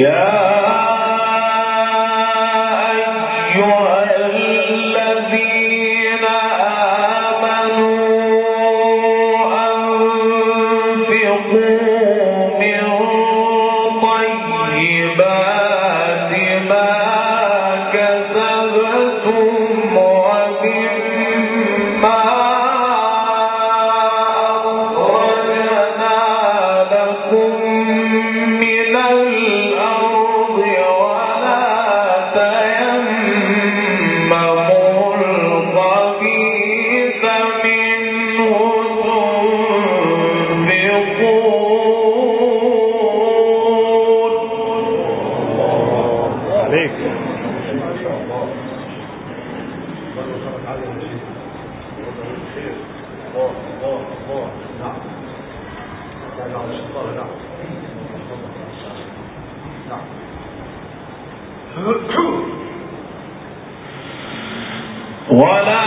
Yeah. ولا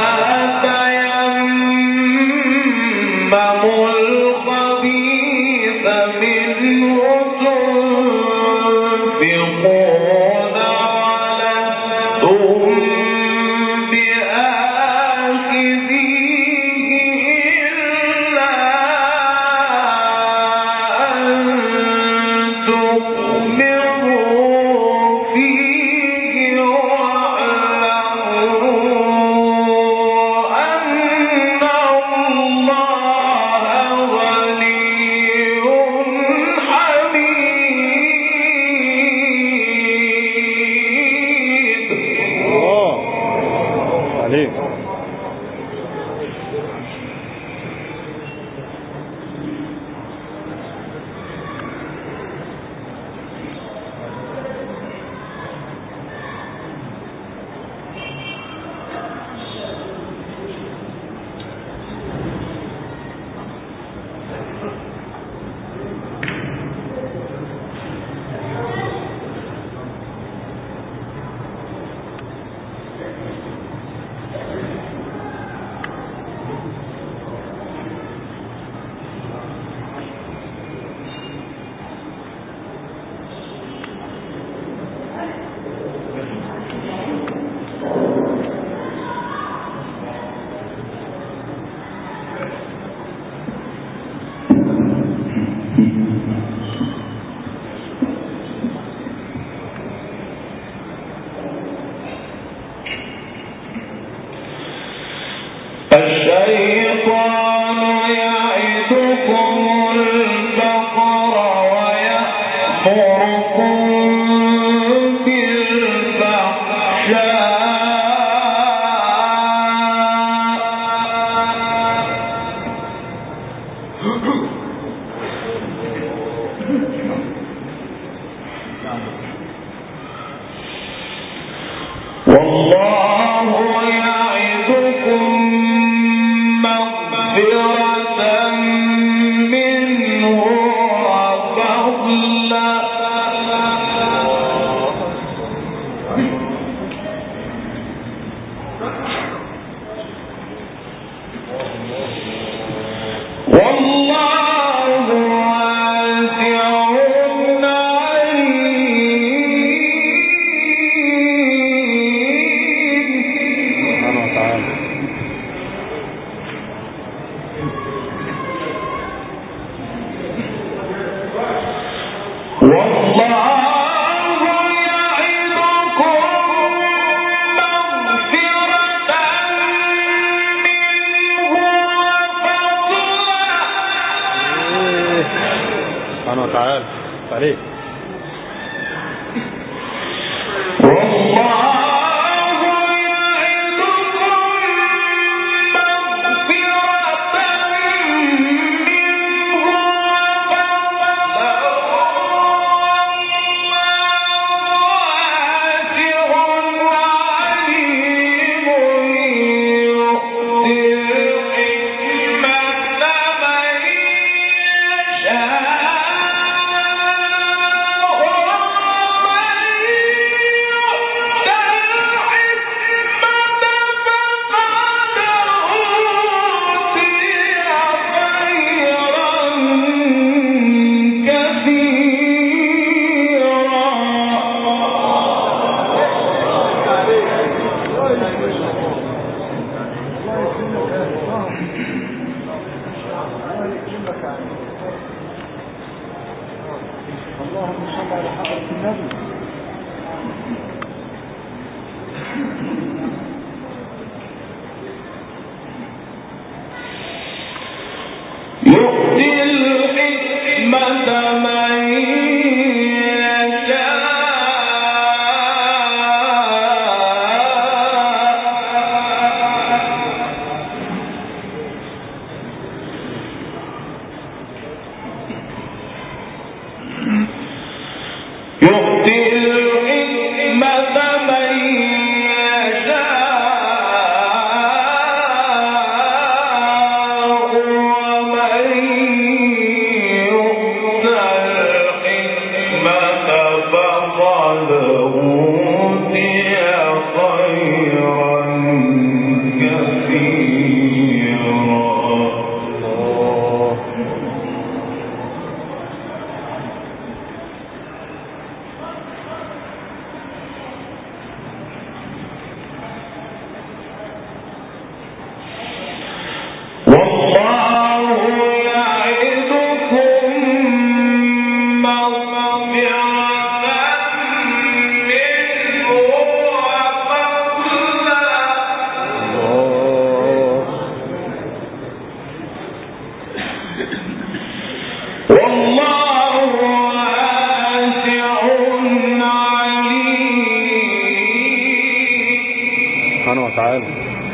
اللهم صل على حضرة النبي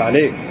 عليك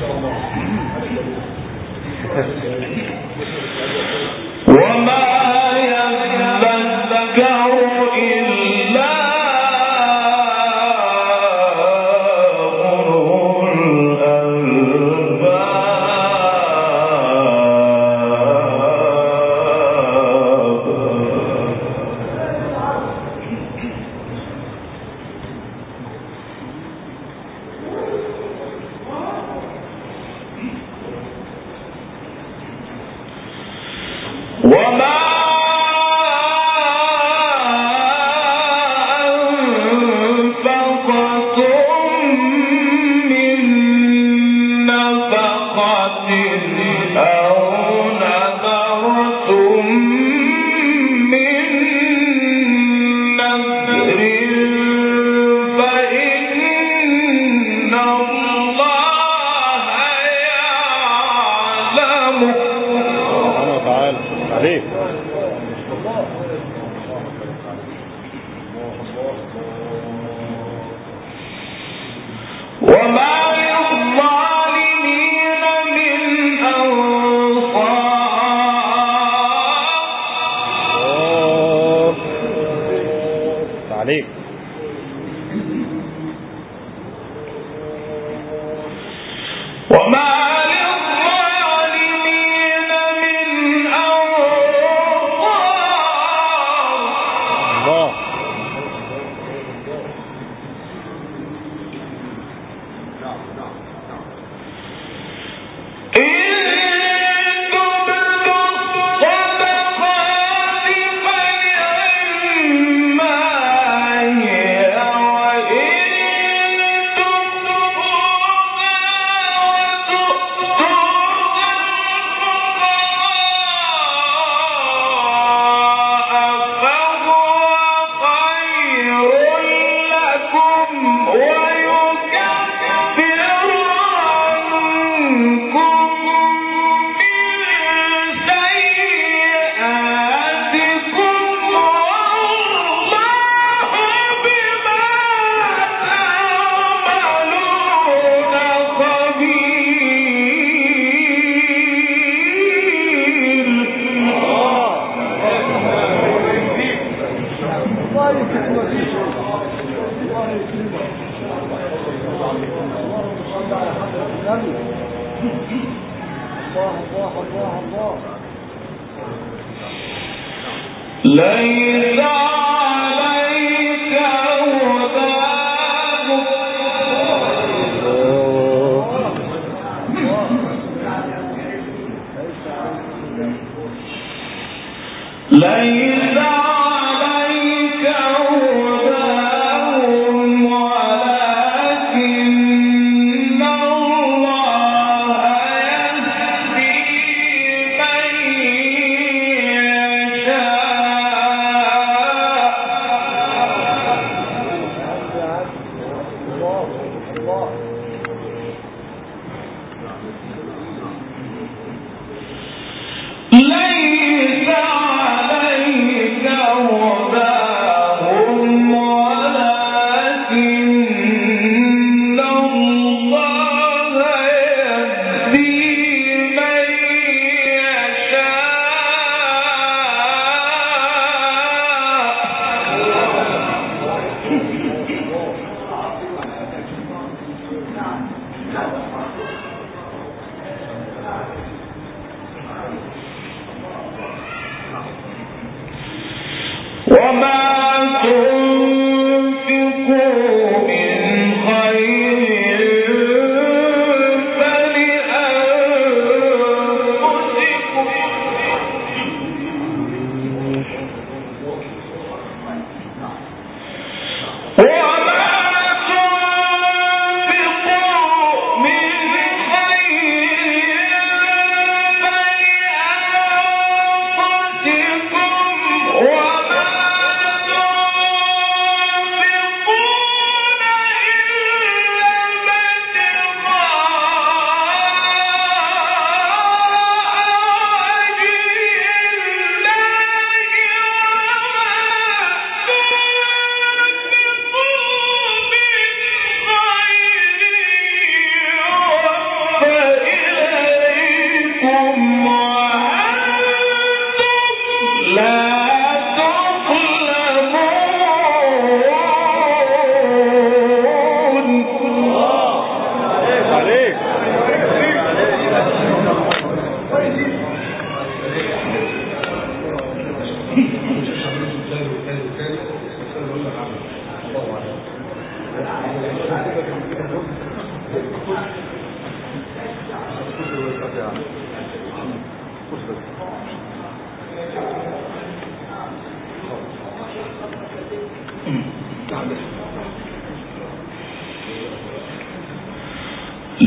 嗯。I الله الله الله الله. ليس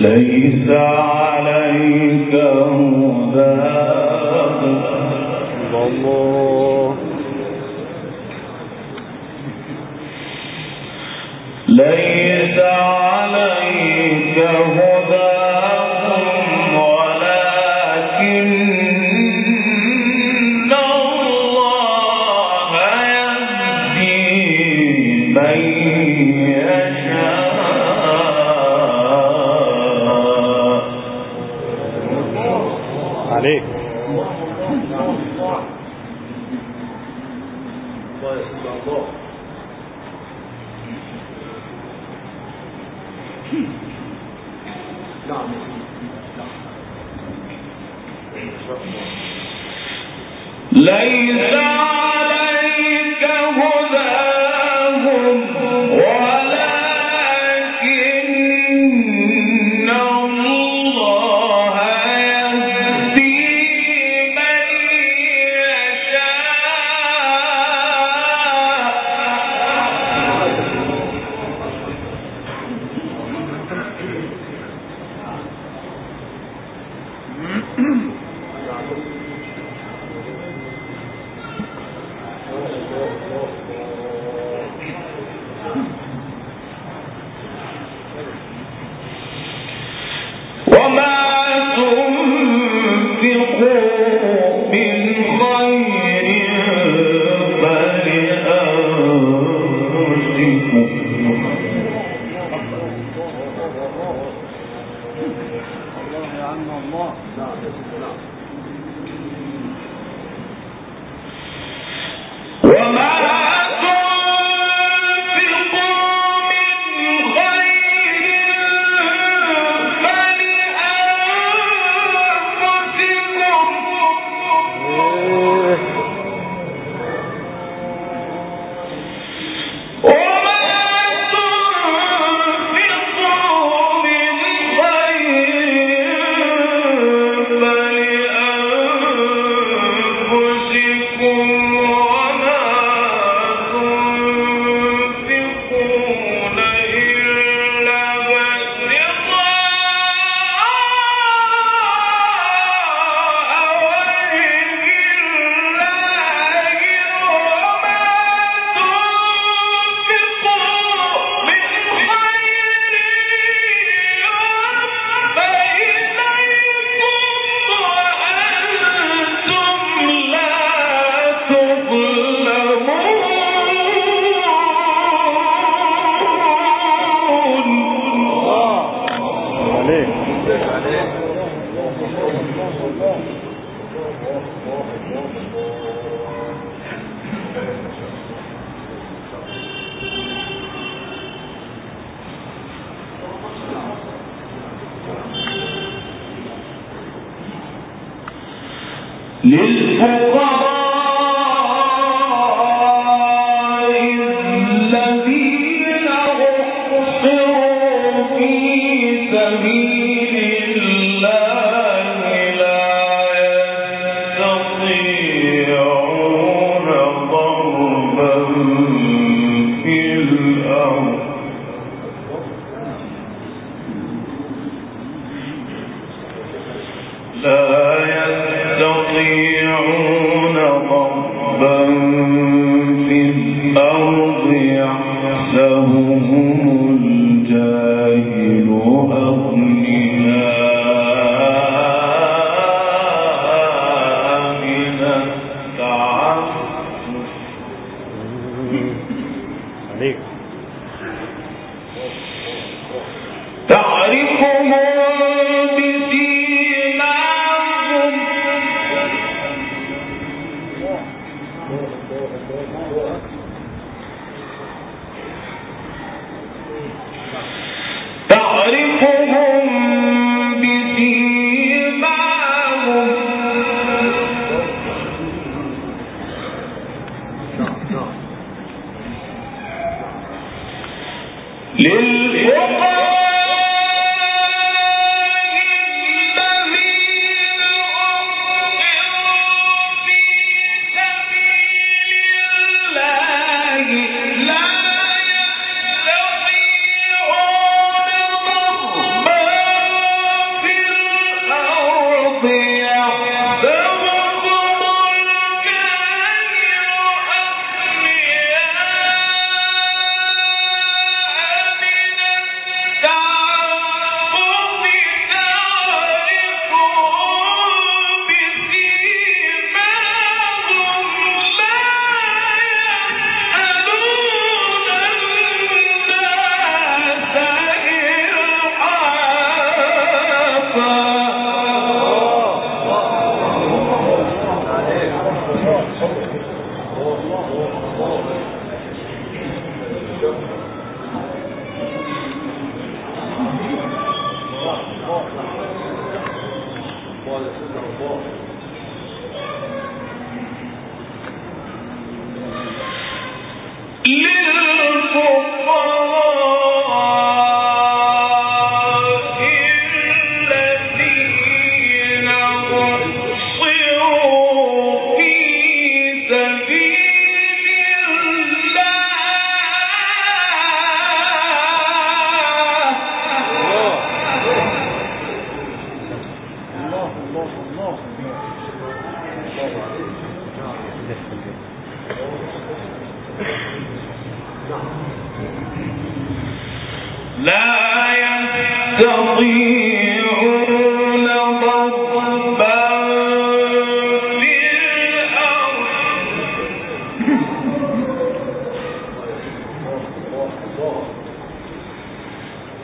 ليس عليك هداهم الله ليس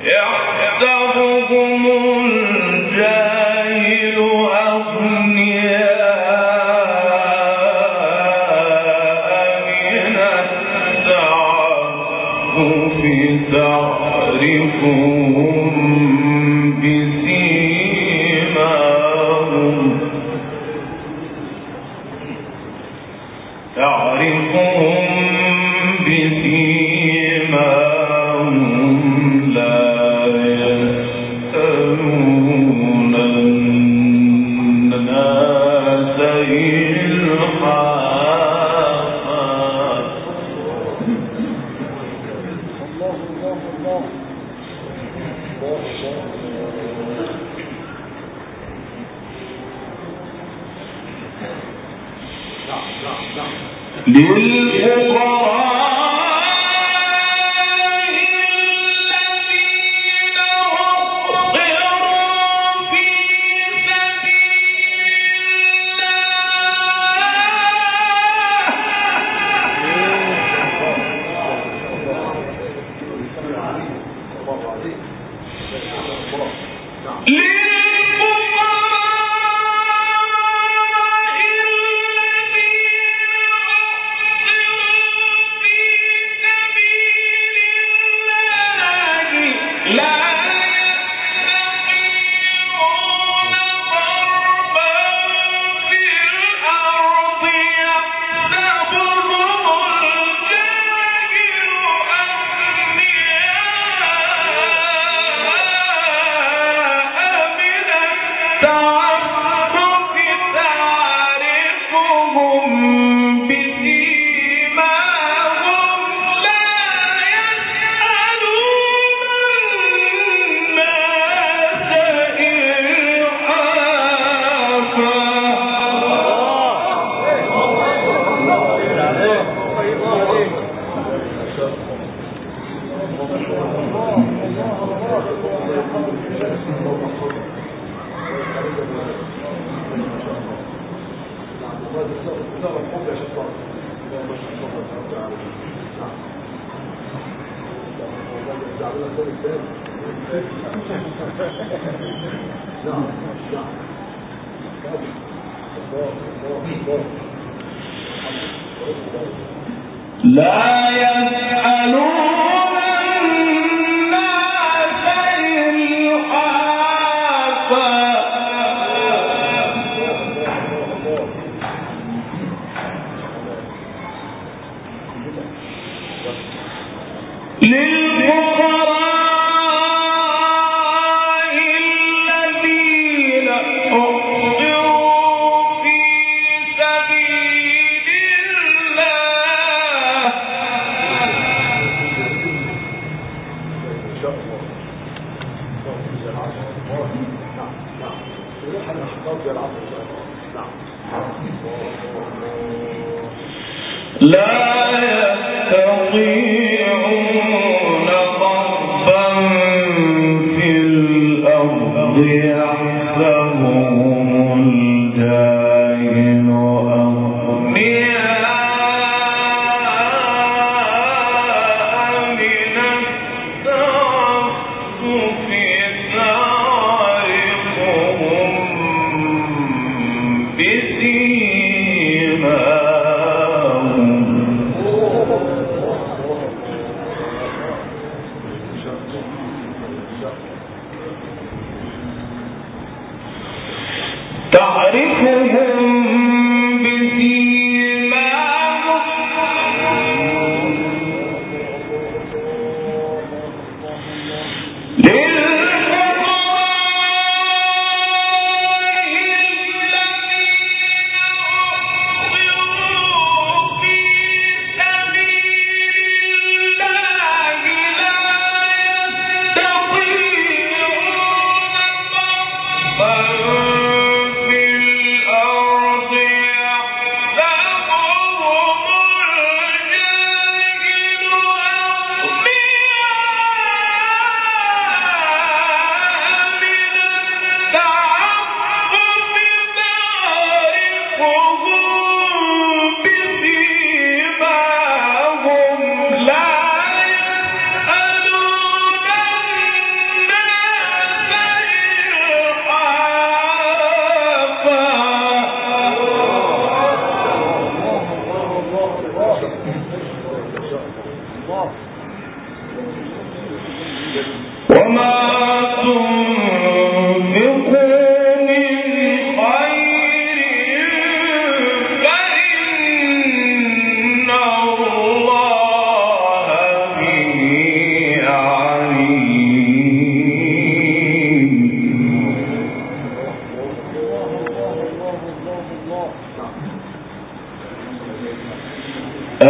Yeah.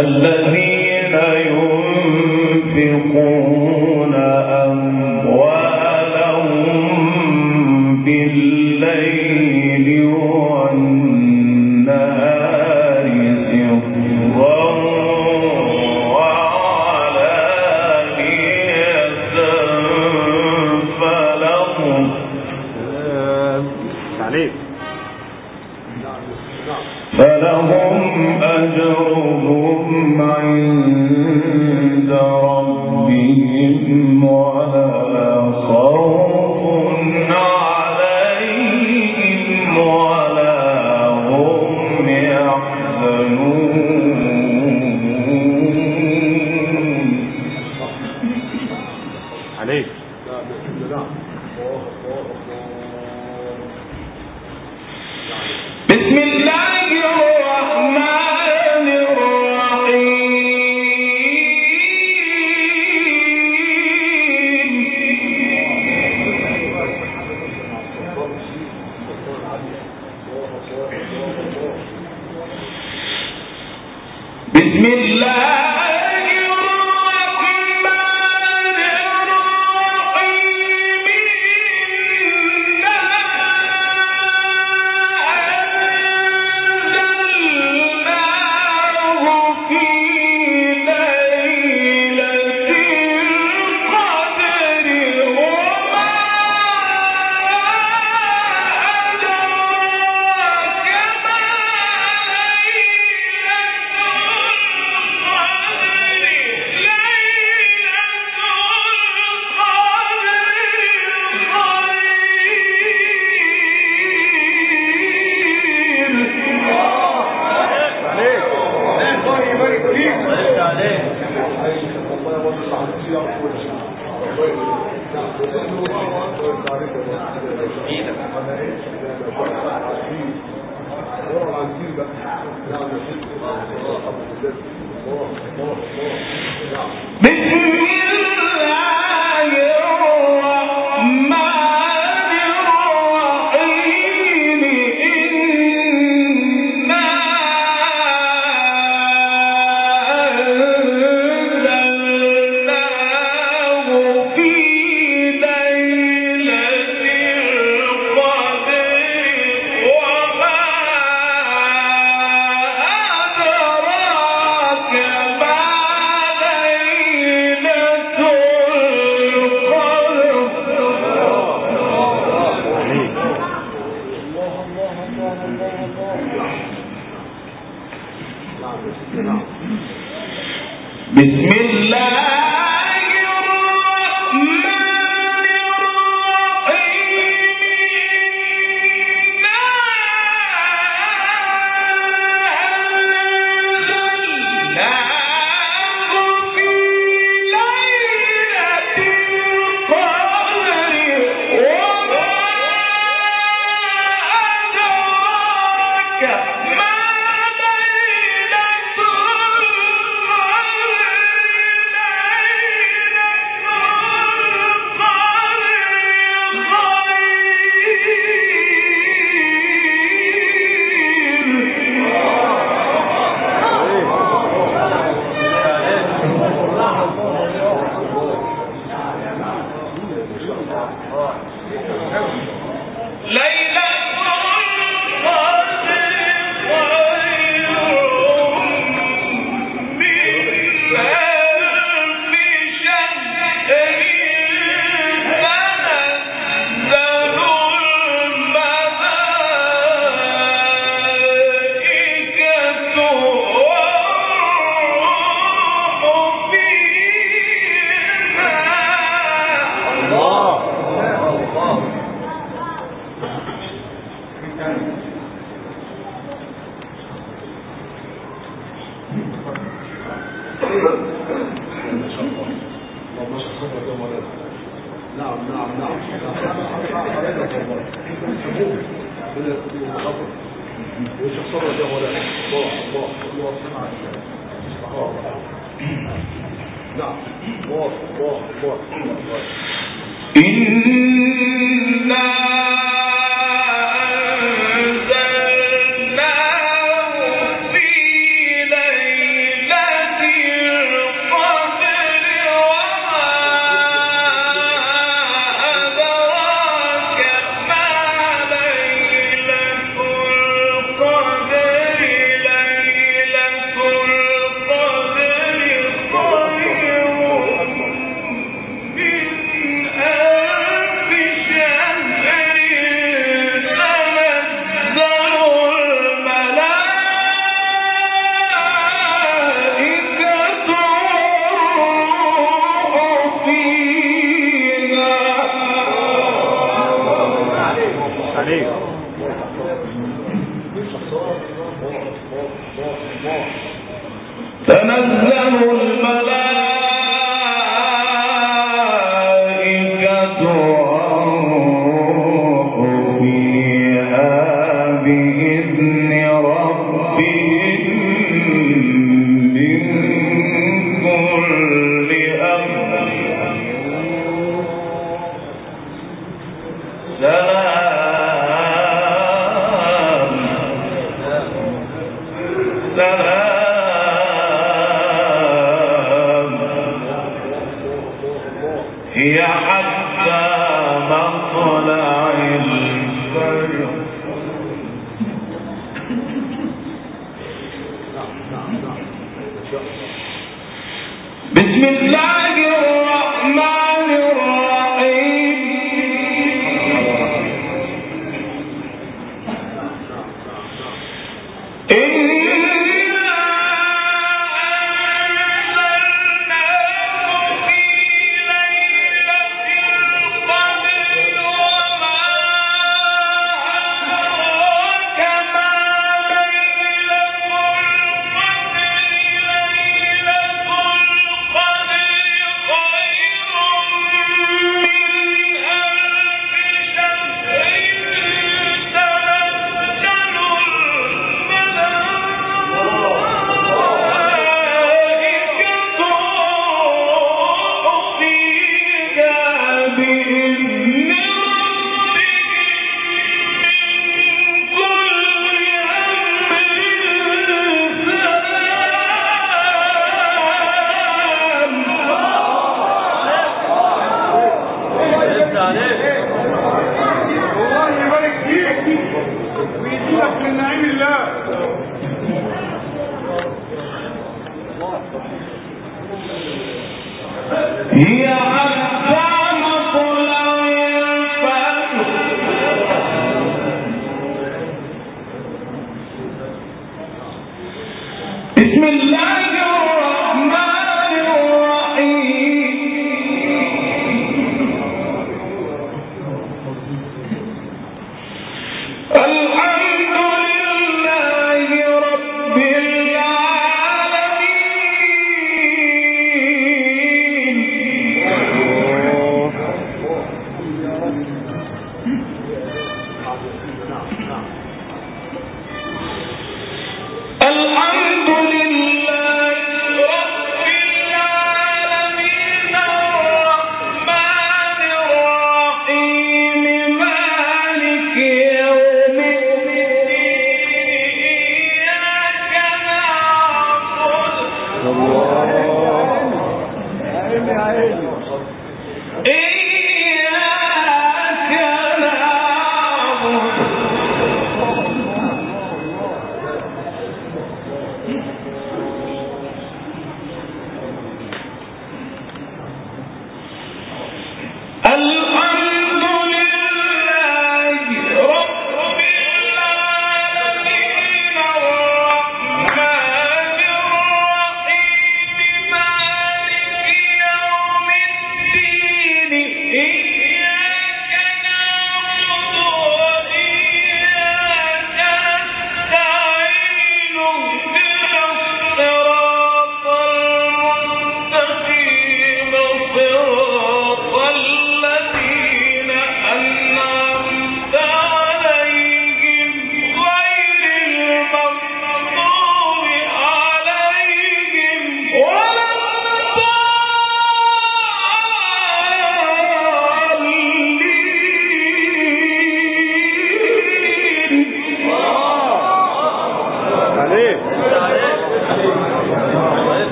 الذين